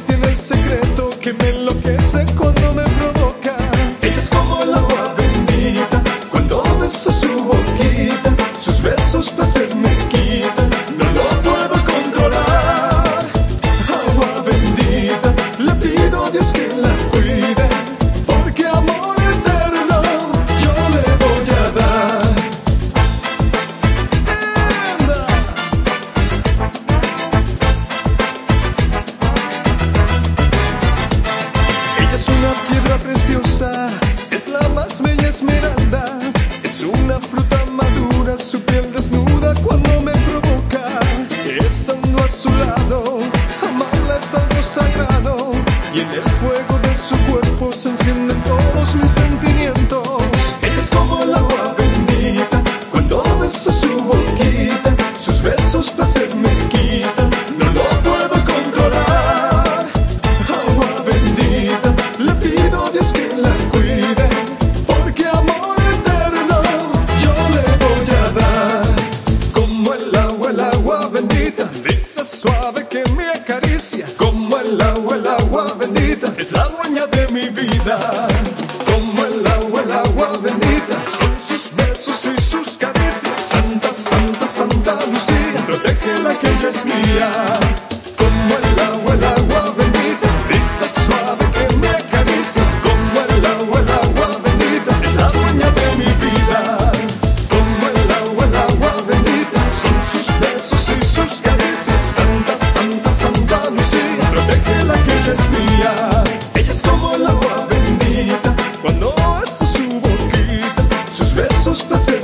tiene el secreto. más bella esmeralda. Es una fruta madura, su piel desnuda cuando me provoca. Estando a su lado, amarla es algo sagrado. Y en el fuego de su cuerpo se encienden todos mis sentimientos. Ella es como el agua bendita. Bendita, brisa suave que me acaricia. Como el agua, el agua bendita, es la dueña de mi vida. você.